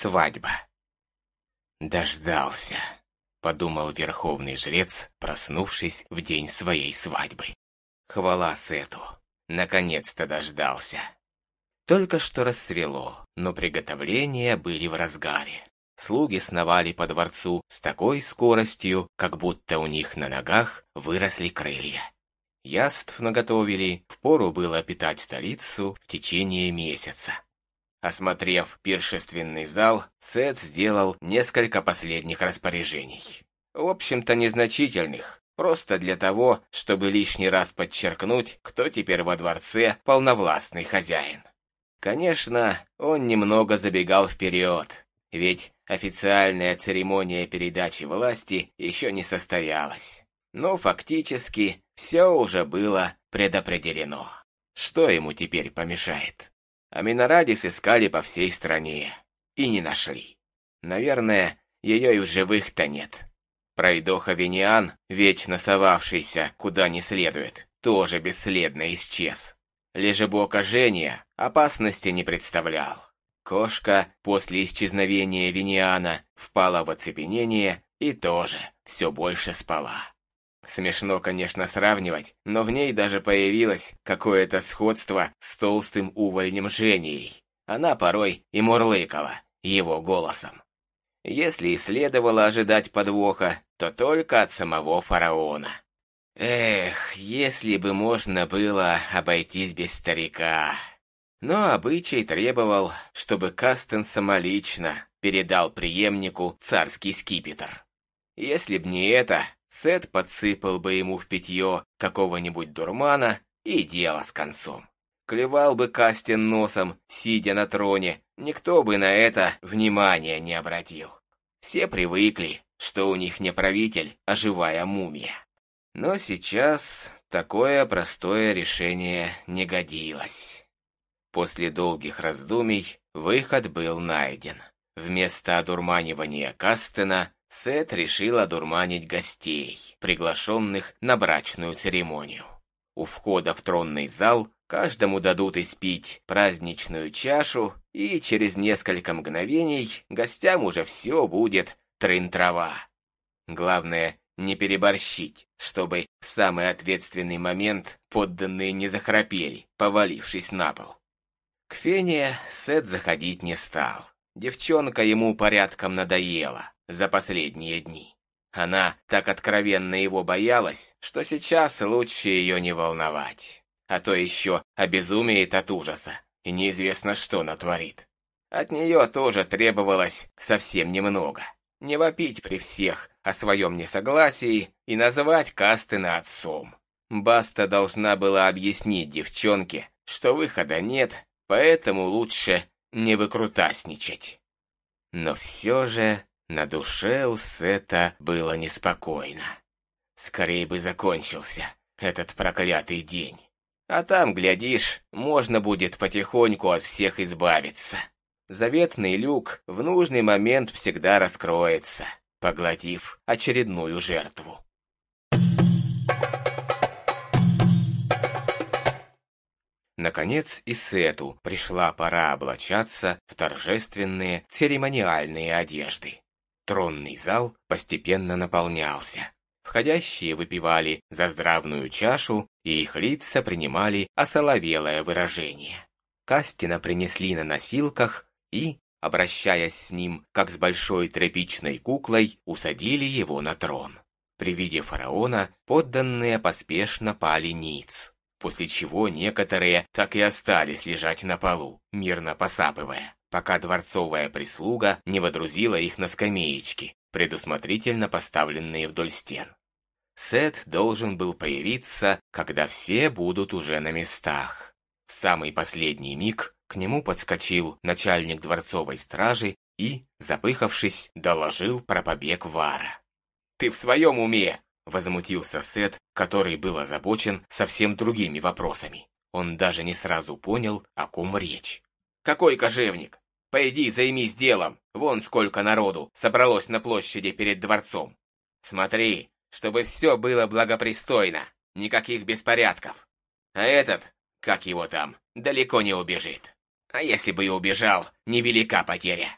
Свадьба. Дождался, подумал верховный жрец, проснувшись в день своей свадьбы. Хвала Сету, наконец-то дождался. Только что рассвело, но приготовления были в разгаре. Слуги сновали по дворцу с такой скоростью, как будто у них на ногах выросли крылья. Яств наготовили, впору было питать столицу в течение месяца. Осмотрев пиршественный зал, Сет сделал несколько последних распоряжений. В общем-то, незначительных, просто для того, чтобы лишний раз подчеркнуть, кто теперь во дворце полновластный хозяин. Конечно, он немного забегал вперед, ведь официальная церемония передачи власти еще не состоялась. Но фактически все уже было предопределено. Что ему теперь помешает? А Минорадис искали по всей стране. И не нашли. Наверное, ее и в живых-то нет. Пройдоха Вениан, вечно совавшийся куда не следует, тоже бесследно исчез. Лежебока Женя опасности не представлял. Кошка после исчезновения Вениана впала в оцепенение и тоже все больше спала. Смешно, конечно, сравнивать, но в ней даже появилось какое-то сходство с толстым увольнем Женией. Она порой и мурлыкала его голосом. Если и следовало ожидать подвоха, то только от самого фараона. Эх, если бы можно было обойтись без старика. Но обычай требовал, чтобы Кастен самолично передал преемнику царский скипетр. Если б не это, Сет подсыпал бы ему в питье какого-нибудь дурмана и дело с концом. Клевал бы Кастин носом, сидя на троне, никто бы на это внимания не обратил. Все привыкли, что у них не правитель, а живая мумия. Но сейчас такое простое решение не годилось. После долгих раздумий выход был найден. Вместо одурманивания Кастена Сет решил одурманить гостей, приглашенных на брачную церемонию. У входа в тронный зал каждому дадут испить праздничную чашу, и через несколько мгновений гостям уже все будет трын-трава. Главное, не переборщить, чтобы в самый ответственный момент подданные не захрапели, повалившись на пол. К Фене Сет заходить не стал. Девчонка ему порядком надоела за последние дни. Она так откровенно его боялась, что сейчас лучше ее не волновать. А то еще обезумеет от ужаса, и неизвестно что натворит. От нее тоже требовалось совсем немного. Не вопить при всех о своем несогласии и называть Кастына отцом. Баста должна была объяснить девчонке, что выхода нет, поэтому лучше не выкрутасничать. Но все же на душе у Сета было неспокойно. Скорее бы закончился этот проклятый день. А там, глядишь, можно будет потихоньку от всех избавиться. Заветный люк в нужный момент всегда раскроется, поглотив очередную жертву. Наконец и Сету пришла пора облачаться в торжественные церемониальные одежды. Тронный зал постепенно наполнялся. Входящие выпивали за здравную чашу, и их лица принимали осоловелое выражение. Кастина принесли на носилках и, обращаясь с ним, как с большой тряпичной куклой, усадили его на трон. При виде фараона подданные поспешно пали ниц, после чего некоторые так и остались лежать на полу, мирно посапывая пока дворцовая прислуга не водрузила их на скамеечки, предусмотрительно поставленные вдоль стен. Сет должен был появиться, когда все будут уже на местах. В самый последний миг к нему подскочил начальник дворцовой стражи и, запыхавшись, доложил про побег Вара. «Ты в своем уме?» — возмутился Сет, который был озабочен совсем другими вопросами. Он даже не сразу понял, о ком речь. «Какой кожевник? Пойди займись делом, вон сколько народу собралось на площади перед дворцом. Смотри, чтобы все было благопристойно, никаких беспорядков. А этот, как его там, далеко не убежит. А если бы и убежал, невелика потеря.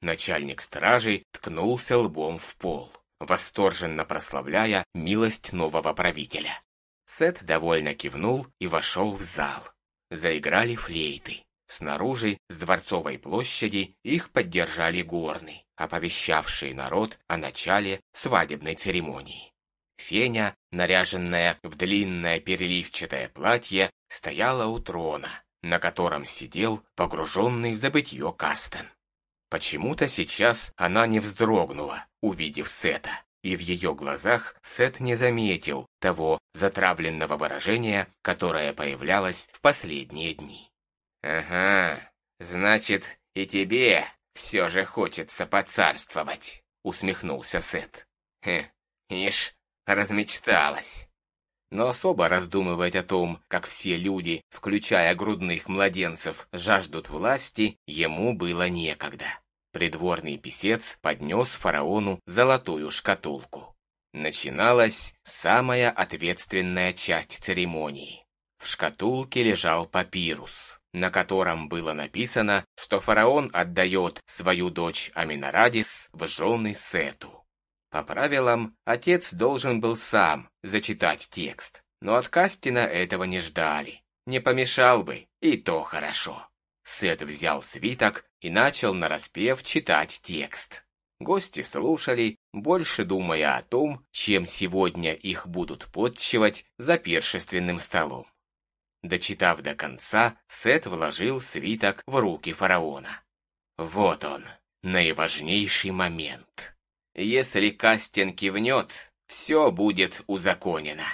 Начальник стражи ткнулся лбом в пол, восторженно прославляя милость нового правителя. Сет довольно кивнул и вошел в зал. Заиграли флейты. Снаружи, с Дворцовой площади, их поддержали горны, оповещавшие народ о начале свадебной церемонии. Феня, наряженная в длинное переливчатое платье, стояла у трона, на котором сидел погруженный в забытье Кастен. Почему-то сейчас она не вздрогнула, увидев Сета, и в ее глазах Сет не заметил того затравленного выражения, которое появлялось в последние дни. «Ага, значит, и тебе все же хочется поцарствовать», — усмехнулся Сет. «Хе, ишь, размечталась». Но особо раздумывать о том, как все люди, включая грудных младенцев, жаждут власти, ему было некогда. Придворный писец поднес фараону золотую шкатулку. Начиналась самая ответственная часть церемонии. В шкатулке лежал папирус, на котором было написано, что фараон отдает свою дочь Аминарадис в жены Сету. По правилам, отец должен был сам зачитать текст, но от Кастина этого не ждали. Не помешал бы, и то хорошо. Сет взял свиток и начал нараспев читать текст. Гости слушали, больше думая о том, чем сегодня их будут подчивать за пиршественным столом. Дочитав до конца, Сет вложил свиток в руки фараона. Вот он, наиважнейший момент. Если Кастин кивнет, все будет узаконено.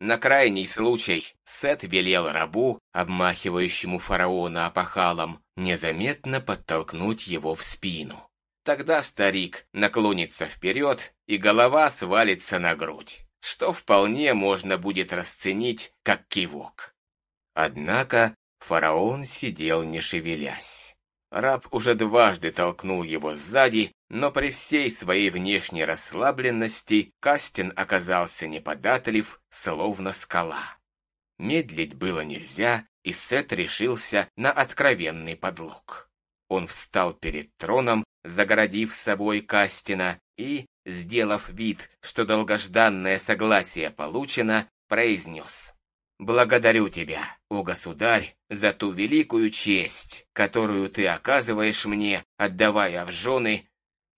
На крайний случай Сет велел рабу, обмахивающему фараона опахалом, незаметно подтолкнуть его в спину. Тогда старик наклонится вперед, и голова свалится на грудь, что вполне можно будет расценить как кивок. Однако фараон сидел не шевелясь. Раб уже дважды толкнул его сзади, но при всей своей внешней расслабленности Кастин оказался неподатлив, словно скала. Медлить было нельзя, и Сет решился на откровенный подлог. Он встал перед троном, загородив собой Кастина, и, сделав вид, что долгожданное согласие получено, произнес Благодарю тебя, о государь, за ту великую честь, которую ты оказываешь мне, отдавая в жены.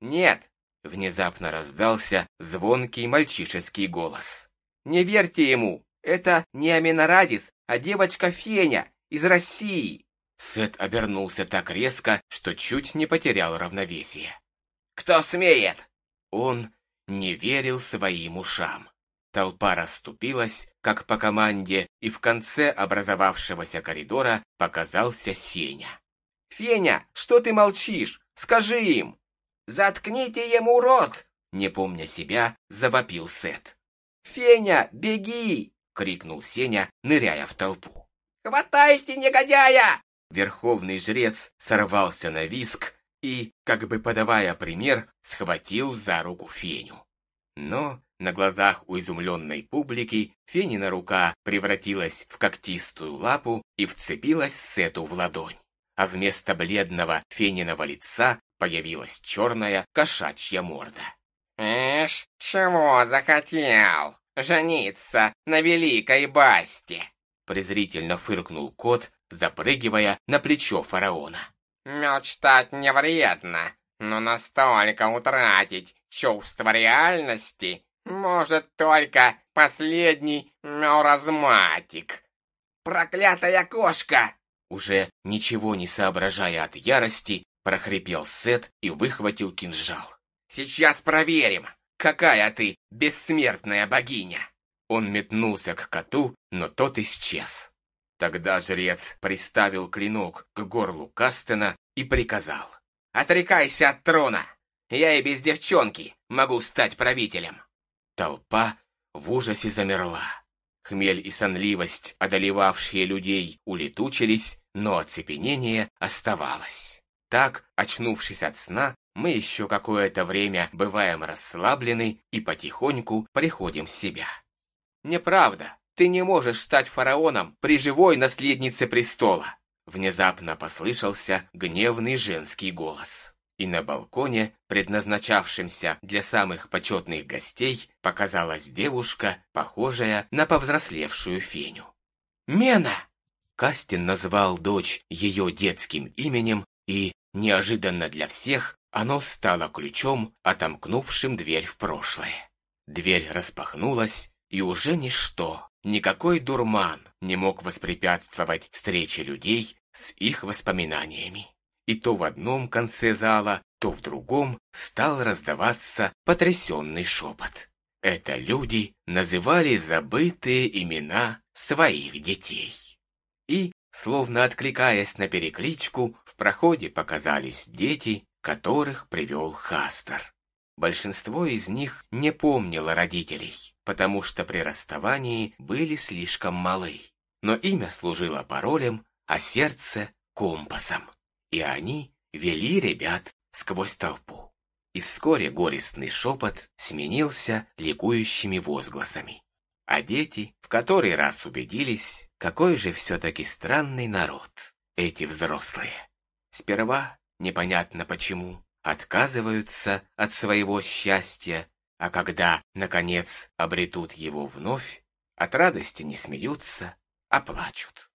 Нет, внезапно раздался звонкий мальчишеский голос. Не верьте ему, это не Аминарадис, а девочка Феня из России. Сет обернулся так резко, что чуть не потерял равновесие. «Кто смеет?» Он не верил своим ушам. Толпа расступилась, как по команде, и в конце образовавшегося коридора показался Сеня. «Феня, что ты молчишь? Скажи им!» «Заткните ему рот!» Не помня себя, завопил Сет. «Феня, беги!» — крикнул Сеня, ныряя в толпу. «Хватайте негодяя!» Верховный жрец сорвался на виск и, как бы подавая пример, схватил за руку Феню. Но на глазах у изумленной публики Фенина рука превратилась в когтистую лапу и вцепилась Сету в ладонь. А вместо бледного Фениного лица появилась черная кошачья морда. «Эш, чего захотел? Жениться на великой Басте!» презрительно фыркнул кот, запрыгивая на плечо фараона. «Мечтать не вредно, но настолько утратить чувство реальности может, только последний меразматик. Проклятая кошка! Уже ничего не соображая от ярости, прохрипел Сет и выхватил кинжал. Сейчас проверим, какая ты бессмертная богиня. Он метнулся к коту, но тот исчез. Тогда жрец приставил клинок к горлу Кастена и приказал. «Отрекайся от трона! Я и без девчонки могу стать правителем!» Толпа в ужасе замерла. Хмель и сонливость, одолевавшие людей, улетучились, но оцепенение оставалось. Так, очнувшись от сна, мы еще какое-то время бываем расслаблены и потихоньку приходим в себя. Неправда, ты не можешь стать фараоном при живой наследнице престола. Внезапно послышался гневный женский голос. и на балконе, предназначавшемся для самых почетных гостей, показалась девушка, похожая на повзрослевшую Феню. «Мена!» Кастин назвал дочь ее детским именем, и, неожиданно для всех, оно стало ключом, отомкнувшим дверь в прошлое. Дверь распахнулась, и уже ничто, никакой дурман не мог воспрепятствовать встрече людей с их воспоминаниями и то в одном конце зала, то в другом стал раздаваться потрясенный шепот. Это люди называли забытые имена своих детей. И, словно откликаясь на перекличку, в проходе показались дети, которых привел Хастер. Большинство из них не помнило родителей, потому что при расставании были слишком малы. Но имя служило паролем, а сердце — компасом и они вели ребят сквозь толпу. И вскоре горестный шепот сменился ликующими возгласами. А дети в который раз убедились, какой же все-таки странный народ эти взрослые. Сперва, непонятно почему, отказываются от своего счастья, а когда, наконец, обретут его вновь, от радости не смеются, а плачут.